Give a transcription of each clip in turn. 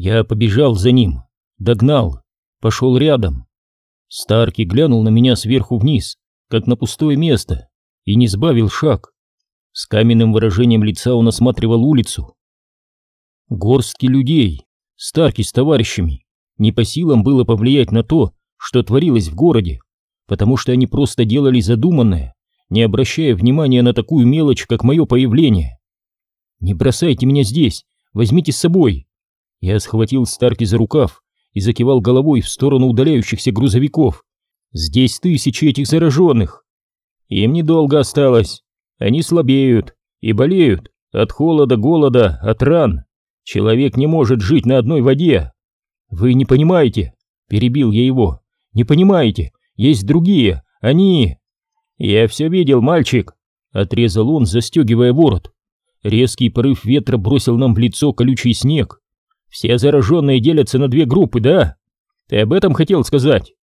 Я побежал за ним, догнал, пошел рядом. Старки глянул на меня сверху вниз, как на пустое место, и не сбавил шаг. С каменным выражением лица он осматривал улицу. Горстки людей, Старки с товарищами, не по силам было повлиять на то, что творилось в городе, потому что они просто делали задуманное, не обращая внимания на такую мелочь, как мое появление. «Не бросайте меня здесь, возьмите с собой!» Я схватил Старки за рукав и закивал головой в сторону удаляющихся грузовиков. «Здесь тысячи этих зараженных!» «Им недолго осталось, они слабеют и болеют от холода, голода, от ран. Человек не может жить на одной воде!» «Вы не понимаете!» — перебил я его. «Не понимаете! Есть другие! Они...» «Я все видел, мальчик!» — отрезал он, застегивая ворот. Резкий порыв ветра бросил нам в лицо колючий снег. «Все зараженные делятся на две группы, да? Ты об этом хотел сказать?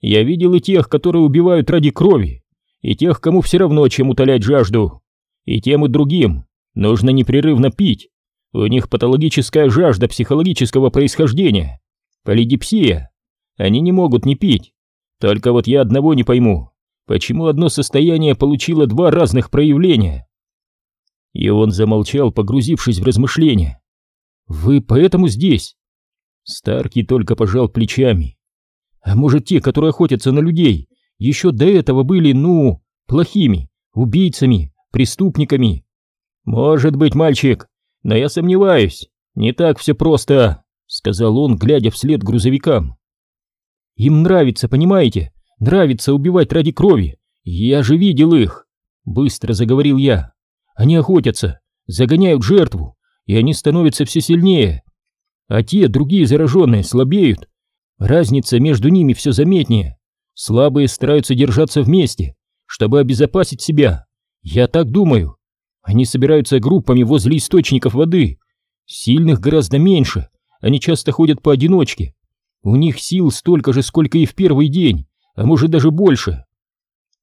Я видел и тех, которые убивают ради крови, и тех, кому все равно, чем утолять жажду. И тем и другим нужно непрерывно пить. У них патологическая жажда психологического происхождения. Полидипсия. Они не могут не пить. Только вот я одного не пойму. Почему одно состояние получило два разных проявления? И он замолчал, погрузившись в размышления. «Вы поэтому здесь?» Старки только пожал плечами. «А может, те, которые охотятся на людей, еще до этого были, ну, плохими, убийцами, преступниками?» «Может быть, мальчик, но я сомневаюсь, не так все просто», — сказал он, глядя вслед грузовикам. «Им нравится, понимаете? Нравится убивать ради крови. Я же видел их!» Быстро заговорил я. «Они охотятся, загоняют жертву, и они становятся все сильнее. А те, другие зараженные, слабеют. Разница между ними все заметнее. Слабые стараются держаться вместе, чтобы обезопасить себя. Я так думаю. Они собираются группами возле источников воды. Сильных гораздо меньше. Они часто ходят поодиночке. У них сил столько же, сколько и в первый день а может даже больше.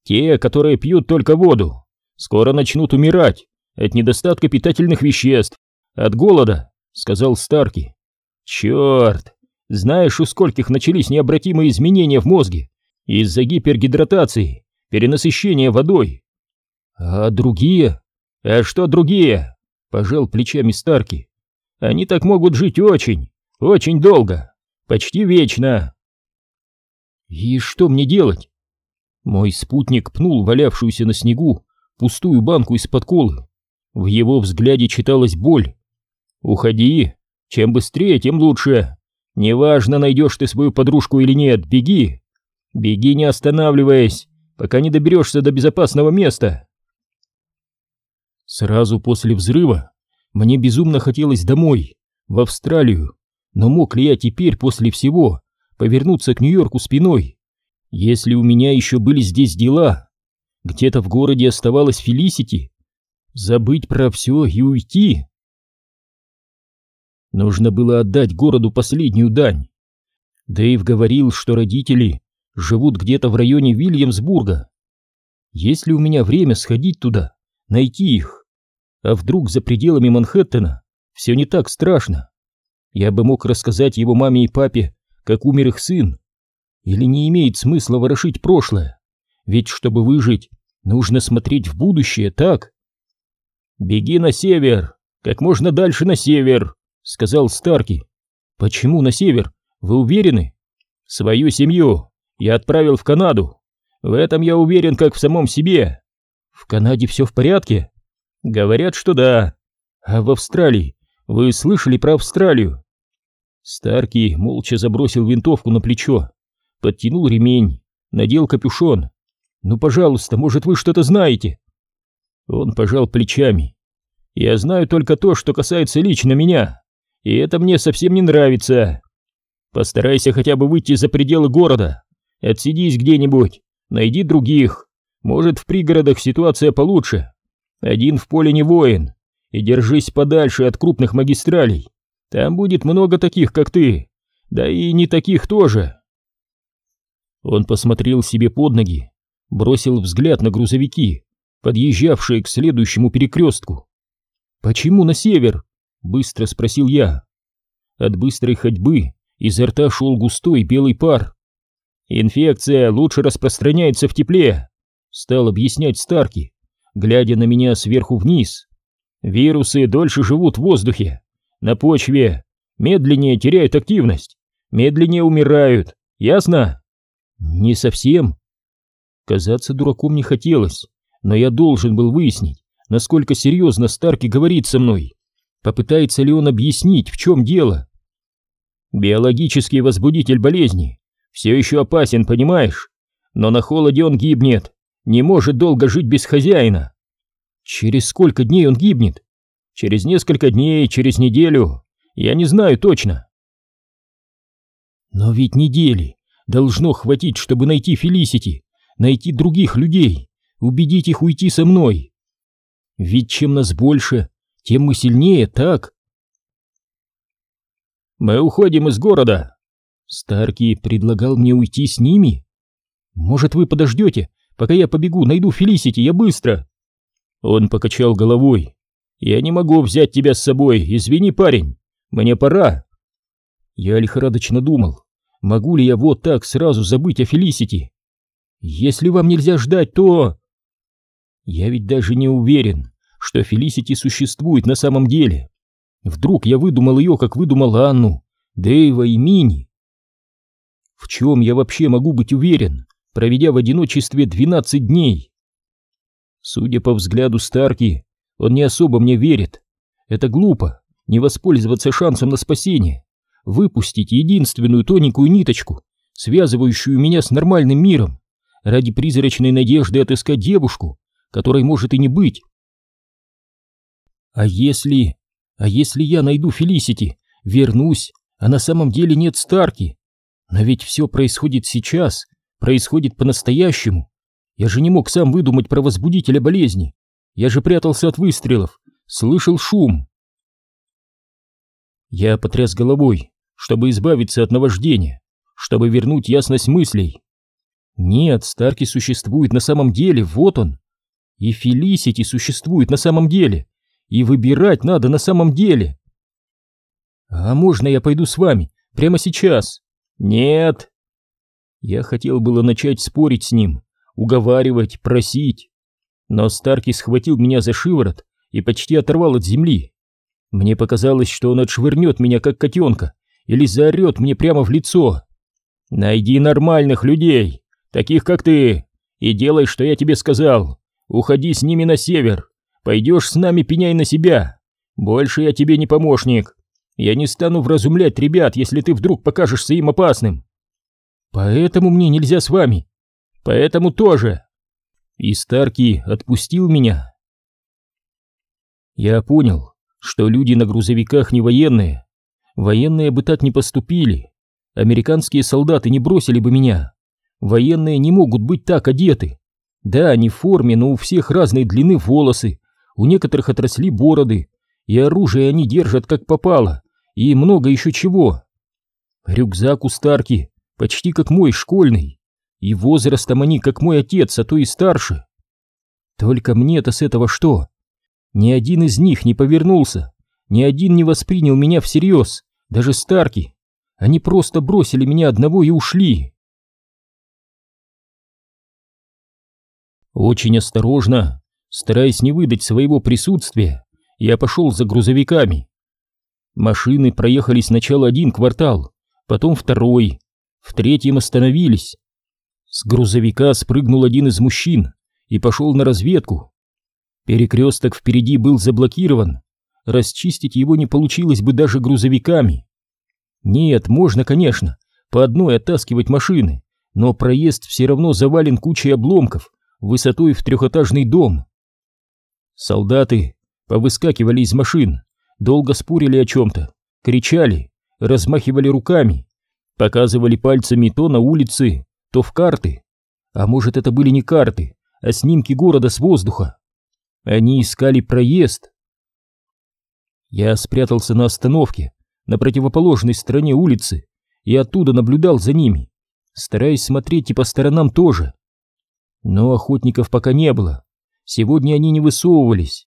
Те, которые пьют только воду, скоро начнут умирать от недостатка питательных веществ, от голода, сказал Старки. Черт, знаешь, у скольких начались необратимые изменения в мозге из-за гипергидратации, перенасыщения водой. А другие? А что другие? Пожал плечами Старки. Они так могут жить очень, очень долго, почти вечно. «И что мне делать?» Мой спутник пнул валявшуюся на снегу пустую банку из-под колы. В его взгляде читалась боль. «Уходи! Чем быстрее, тем лучше! Неважно, найдешь ты свою подружку или нет, беги! Беги, не останавливаясь, пока не доберешься до безопасного места!» Сразу после взрыва мне безумно хотелось домой, в Австралию, но мог ли я теперь после всего повернуться к Нью-Йорку спиной. Если у меня еще были здесь дела, где-то в городе оставалась Фелисити, забыть про все и уйти. Нужно было отдать городу последнюю дань. Дэйв говорил, что родители живут где-то в районе Вильямсбурга. Есть ли у меня время сходить туда, найти их? А вдруг за пределами Манхэттена все не так страшно? Я бы мог рассказать его маме и папе как умер их сын? Или не имеет смысла ворошить прошлое? Ведь чтобы выжить, нужно смотреть в будущее, так? «Беги на север, как можно дальше на север», — сказал Старки. «Почему на север? Вы уверены?» «Свою семью я отправил в Канаду. В этом я уверен, как в самом себе». «В Канаде все в порядке?» «Говорят, что да». «А в Австралии? Вы слышали про Австралию?» Старки молча забросил винтовку на плечо, подтянул ремень, надел капюшон. «Ну, пожалуйста, может, вы что-то знаете?» Он пожал плечами. «Я знаю только то, что касается лично меня, и это мне совсем не нравится. Постарайся хотя бы выйти за пределы города, отсидись где-нибудь, найди других. Может, в пригородах ситуация получше. Один в поле не воин, и держись подальше от крупных магистралей. Там будет много таких, как ты, да и не таких тоже. Он посмотрел себе под ноги, бросил взгляд на грузовики, подъезжавшие к следующему перекрестку. «Почему на север?» — быстро спросил я. От быстрой ходьбы изо рта шел густой белый пар. «Инфекция лучше распространяется в тепле», — стал объяснять Старки, глядя на меня сверху вниз. «Вирусы дольше живут в воздухе, на почве, медленнее теряют активность, медленнее умирают, ясно?» «Не совсем». Казаться дураком не хотелось, но я должен был выяснить, насколько серьезно Старки говорит со мной. Попытается ли он объяснить, в чем дело? Биологический возбудитель болезни все еще опасен, понимаешь? Но на холоде он гибнет, не может долго жить без хозяина. Через сколько дней он гибнет? Через несколько дней, через неделю. Я не знаю точно. Но ведь недели должно хватить, чтобы найти Фелисити, найти других людей, убедить их уйти со мной. Ведь чем нас больше, тем мы сильнее, так? Мы уходим из города. Старки предлагал мне уйти с ними. Может, вы подождете, пока я побегу, найду Фелисити, я быстро. Он покачал головой. Я не могу взять тебя с собой, извини, парень. Мне пора. Я лихорадочно думал, могу ли я вот так сразу забыть о Фелисити. Если вам нельзя ждать, то... Я ведь даже не уверен, что Фелисити существует на самом деле. Вдруг я выдумал ее, как выдумал Анну, Дэйва и Мини. В чем я вообще могу быть уверен, проведя в одиночестве 12 дней? Судя по взгляду Старки, он не особо мне верит. Это глупо, не воспользоваться шансом на спасение, выпустить единственную тоненькую ниточку, связывающую меня с нормальным миром, ради призрачной надежды отыскать девушку, которой может и не быть. А если... А если я найду Фелисити, вернусь, а на самом деле нет Старки? Но ведь все происходит сейчас, происходит по-настоящему. Я же не мог сам выдумать про возбудителя болезни. Я же прятался от выстрелов, слышал шум. Я потряс головой, чтобы избавиться от наваждения, чтобы вернуть ясность мыслей. Нет, Старки существует на самом деле, вот он. И Фелисити существует на самом деле. И выбирать надо на самом деле. А можно я пойду с вами прямо сейчас? Нет. Я хотел было начать спорить с ним, уговаривать, просить. Но Старки схватил меня за шиворот и почти оторвал от земли. Мне показалось, что он отшвырнет меня, как котенка, или заорет мне прямо в лицо. «Найди нормальных людей, таких как ты, и делай, что я тебе сказал. Уходи с ними на север, Пойдешь с нами, пеняй на себя. Больше я тебе не помощник. Я не стану вразумлять ребят, если ты вдруг покажешься им опасным. Поэтому мне нельзя с вами. Поэтому тоже. И Старки отпустил меня. Я понял, что люди на грузовиках не военные. Военные бы так не поступили. Американские солдаты не бросили бы меня. Военные не могут быть так одеты. Да, они в форме, но у всех разной длины волосы, у некоторых отросли бороды, и оружие они держат как попало, и много еще чего. Рюкзак у Старки почти как мой школьный, и возрастом они как мой отец, а то и старше. Только мне-то с этого что? Ни один из них не повернулся, ни один не воспринял меня всерьез, даже Старки. Они просто бросили меня одного и ушли. Очень осторожно, Стараясь не выдать своего присутствия, я пошел за грузовиками. Машины проехали сначала один квартал, потом второй, в третьем остановились. С грузовика спрыгнул один из мужчин и пошел на разведку. Перекресток впереди был заблокирован, расчистить его не получилось бы даже грузовиками. Нет, можно, конечно, по одной оттаскивать машины, но проезд все равно завален кучей обломков высотой в трехэтажный дом. Солдаты повыскакивали из машин, долго спорили о чем-то, кричали, размахивали руками, показывали пальцами то на улице, то в карты. А может, это были не карты, а снимки города с воздуха. Они искали проезд. Я спрятался на остановке, на противоположной стороне улицы, и оттуда наблюдал за ними, стараясь смотреть и по сторонам тоже. Но охотников пока не было. Сегодня они не высовывались.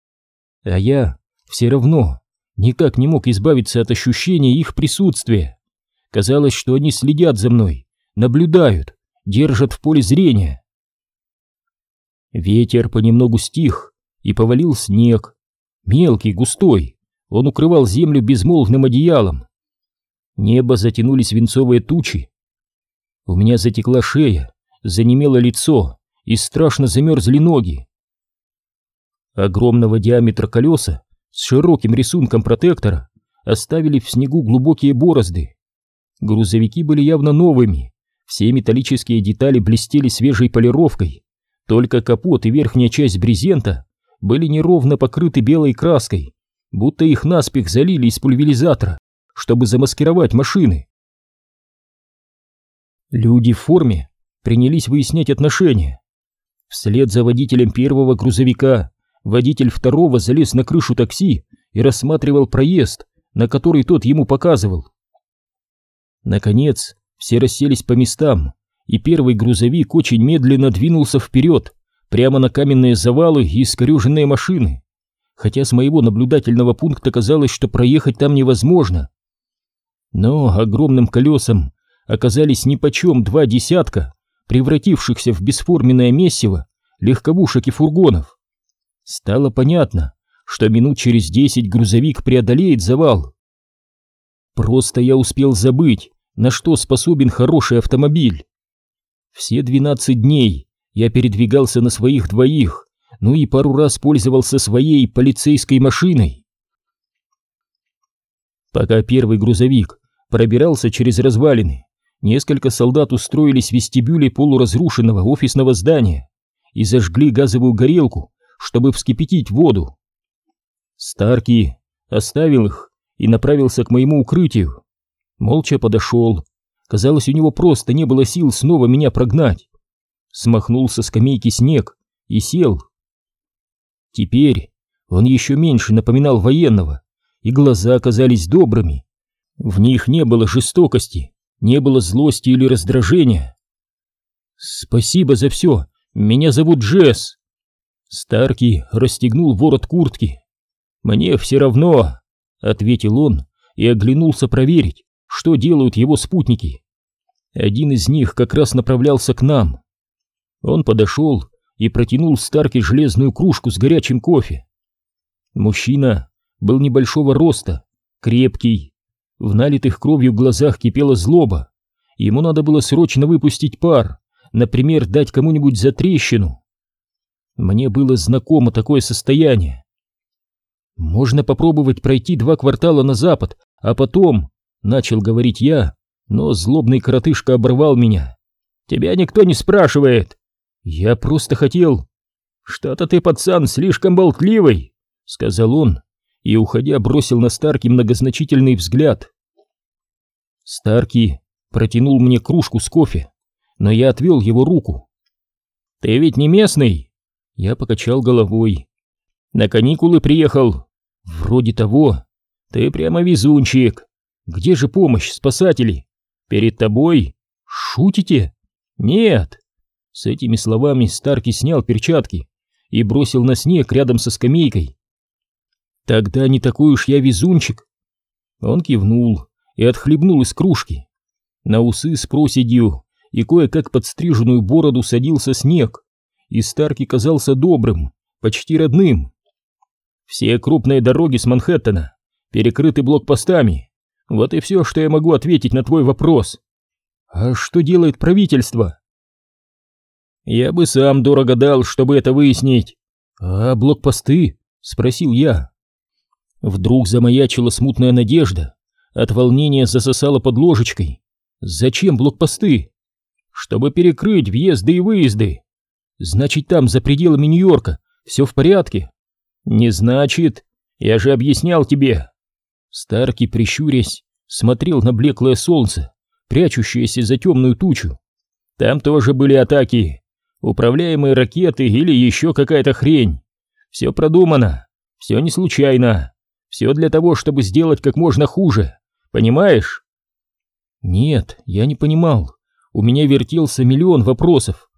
А я все равно никак не мог избавиться от ощущения их присутствия. Казалось, что они следят за мной, наблюдают, держат в поле зрения. Ветер понемногу стих, и повалил снег. Мелкий, густой, он укрывал землю безмолвным одеялом. Небо затянули свинцовые тучи. У меня затекла шея, занемело лицо и страшно замерзли ноги. Огромного диаметра колеса с широким рисунком протектора оставили в снегу глубокие борозды. Грузовики были явно новыми, все металлические детали блестели свежей полировкой, только капот и верхняя часть брезента были неровно покрыты белой краской, будто их наспех залили из пульверизатора, чтобы замаскировать машины. Люди в форме принялись выяснять отношения. Вслед за водителем первого грузовика водитель второго залез на крышу такси и рассматривал проезд, на который тот ему показывал. Наконец, все расселись по местам, и первый грузовик очень медленно двинулся вперед, прямо на каменные завалы и искореженные машины, хотя с моего наблюдательного пункта казалось, что проехать там невозможно. Но огромным колесам оказались нипочем два десятка, превратившихся в бесформенное месиво легковушек и фургонов. Стало понятно, что минут через десять грузовик преодолеет завал. Просто я успел забыть, на что способен хороший автомобиль. Все двенадцать дней я передвигался на своих двоих, ну и пару раз пользовался своей полицейской машиной. Пока первый грузовик пробирался через развалины, несколько солдат устроились в вестибюле полуразрушенного офисного здания и зажгли газовую горелку, чтобы вскипятить воду. Старки оставил их и направился к моему укрытию. Молча подошел. Казалось, у него просто не было сил снова меня прогнать. Смахнул со скамейки снег и сел. Теперь он еще меньше напоминал военного, и глаза оказались добрыми. В них не было жестокости, не было злости или раздражения. «Спасибо за все, меня зовут Джесс!» Старки расстегнул ворот куртки. «Мне все равно», — ответил он и оглянулся проверить, что делают его спутники. Один из них как раз направлялся к нам. Он подошел и протянул Старке железную кружку с горячим кофе. Мужчина был небольшого роста, крепкий. В налитых кровью глазах кипела злоба. Ему надо было срочно выпустить пар, например, дать кому-нибудь затрещину. Мне было знакомо такое состояние. Можно попробовать пройти два квартала на запад, а потом, начал говорить я, но злобный коротышка оборвал меня. Тебя никто не спрашивает. Я просто хотел... Что-то ты, пацан, слишком болтливый, сказал он и, уходя, бросил на Старки многозначительный взгляд. Старки протянул мне кружку с кофе, но я отвел его руку. «Ты ведь не местный?» Я покачал головой. На каникулы приехал. Вроде того. Ты прямо везунчик. Где же помощь, спасатели? Перед тобой? Шутите? Нет. С этими словами Старки снял перчатки и бросил на снег рядом со скамейкой. Тогда не такой уж я везунчик. Он кивнул и отхлебнул из кружки. На усы с проседью и кое-как подстриженную бороду садился снег и Старки казался добрым, почти родным. Все крупные дороги с Манхэттена перекрыты блокпостами. Вот и все, что я могу ответить на твой вопрос. А что делает правительство? Я бы сам дорого дал, чтобы это выяснить. А блокпосты? Спросил я. Вдруг замаячила смутная надежда. От волнения засосала под ложечкой. Зачем блокпосты? Чтобы перекрыть въезды и выезды. Значит, там, за пределами Нью-Йорка, все в порядке? Не значит. Я же объяснял тебе. Старки, прищурясь, смотрел на блеклое солнце, прячущееся за темную тучу. Там тоже были атаки, управляемые ракеты или еще какая-то хрень. Все продумано, все не случайно, все для того, чтобы сделать как можно хуже, понимаешь? Нет, я не понимал, у меня вертелся миллион вопросов.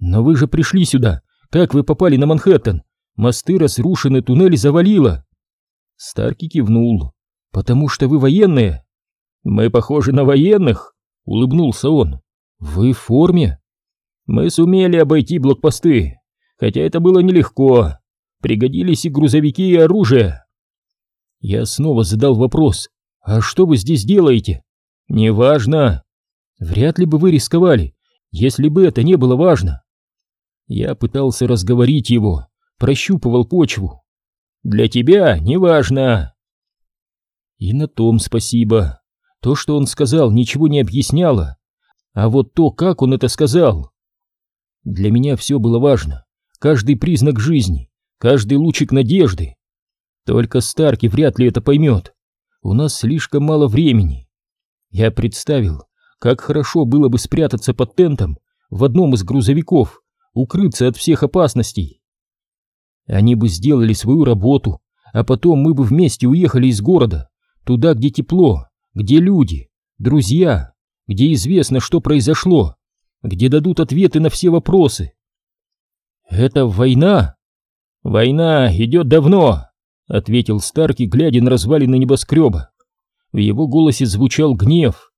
«Но вы же пришли сюда! Как вы попали на Манхэттен? Мосты разрушены, туннели завалило!» Старки кивнул. «Потому что вы военные?» «Мы похожи на военных?» — улыбнулся он. «Вы в форме?» «Мы сумели обойти блокпосты, хотя это было нелегко. Пригодились и грузовики, и оружие». Я снова задал вопрос. «А что вы здесь делаете?» «Неважно». «Вряд ли бы вы рисковали, если бы это не было важно». Я пытался разговорить его, прощупывал почву. «Для тебя неважно». И на том спасибо. То, что он сказал, ничего не объясняло. А вот то, как он это сказал... Для меня все было важно. Каждый признак жизни, каждый лучик надежды. Только Старки вряд ли это поймет. У нас слишком мало времени. Я представил, как хорошо было бы спрятаться под тентом в одном из грузовиков, укрыться от всех опасностей. Они бы сделали свою работу, а потом мы бы вместе уехали из города, туда, где тепло, где люди, друзья, где известно, что произошло, где дадут ответы на все вопросы. Это война? Война идет давно, ответил Старки, глядя на развалины небоскреба. В его голосе звучал гнев.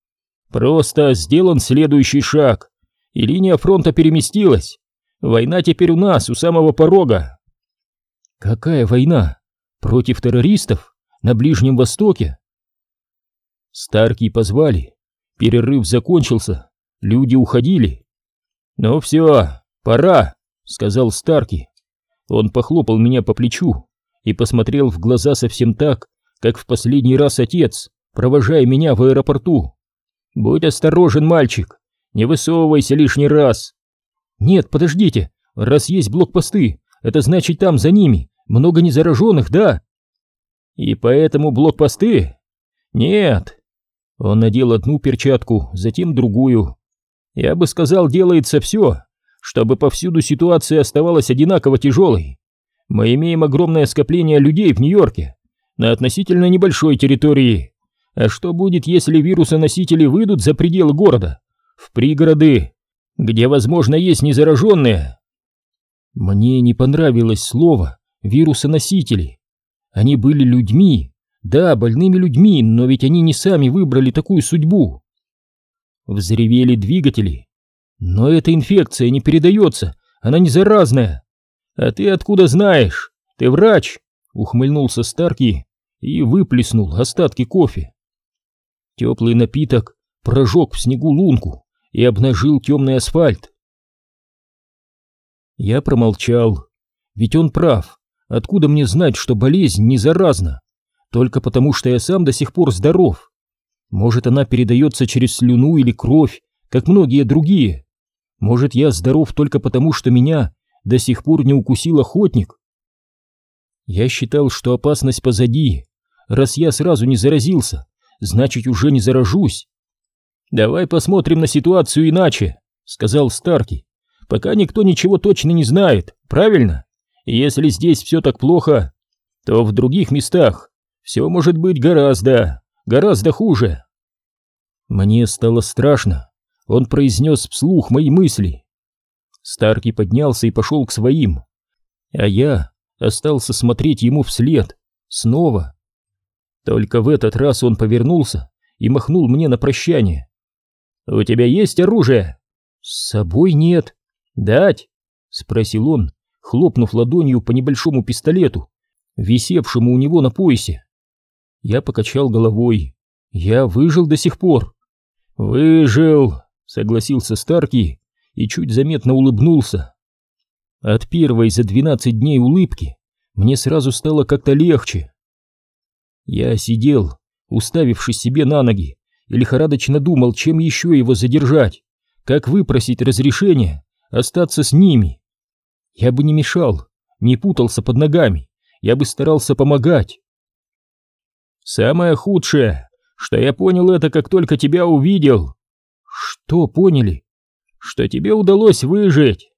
Просто сделан следующий шаг, и линия фронта переместилась. Война теперь у нас, у самого порога. Какая война? Против террористов? На Ближнем Востоке? Старки позвали. Перерыв закончился. Люди уходили. «Ну все, пора», — сказал Старки. Он похлопал меня по плечу и посмотрел в глаза совсем так, как в последний раз отец, провожая меня в аэропорту. «Будь осторожен, мальчик, не высовывайся лишний раз». «Нет, подождите, раз есть блокпосты, это значит там за ними много незараженных, да?» «И поэтому блокпосты?» «Нет». Он надел одну перчатку, затем другую. «Я бы сказал, делается все, чтобы повсюду ситуация оставалась одинаково тяжелой. Мы имеем огромное скопление людей в Нью-Йорке на относительно небольшой территории. А что будет, если вирусоносители выйдут за пределы города, в пригороды, где, возможно, есть незараженные?» Мне не понравилось слово «вирусоносители». Они были людьми, да, больными людьми, но ведь они не сами выбрали такую судьбу. Взревели двигатели. Но эта инфекция не передается, она не заразная. А ты откуда знаешь? Ты врач? Ухмыльнулся Старки и выплеснул остатки кофе. Теплый напиток прожег в снегу лунку и обнажил темный асфальт. Я промолчал, ведь он прав. Откуда мне знать, что болезнь не заразна? Только потому, что я сам до сих пор здоров. Может, она передается через слюну или кровь, как многие другие. Может, я здоров только потому, что меня до сих пор не укусил охотник. Я считал, что опасность позади. Раз я сразу не заразился, значит, уже не заражусь. «Давай посмотрим на ситуацию иначе», — сказал Старки. «Пока никто ничего точно не знает, правильно? Если здесь все так плохо, то в других местах все может быть гораздо, гораздо хуже. Мне стало страшно. Он произнес вслух мои мысли. Старки поднялся и пошел к своим, а я остался смотреть ему вслед, снова. Только в этот раз он повернулся и махнул мне на прощание. «У тебя есть оружие?» «С собой нет». «Дать?» — спросил он, хлопнув ладонью по небольшому пистолету, висевшему у него на поясе. Я покачал головой. Я выжил до сих пор. Выжил, согласился Старки и чуть заметно улыбнулся. От первой за двенадцать дней улыбки мне сразу стало как-то легче. Я сидел, уставившись себе на ноги, и лихорадочно думал, чем еще его задержать, как выпросить разрешение остаться с ними. Я бы не мешал, не путался под ногами, я бы старался помогать. Самое худшее, что я понял это, как только тебя увидел. Что поняли? Что тебе удалось выжить.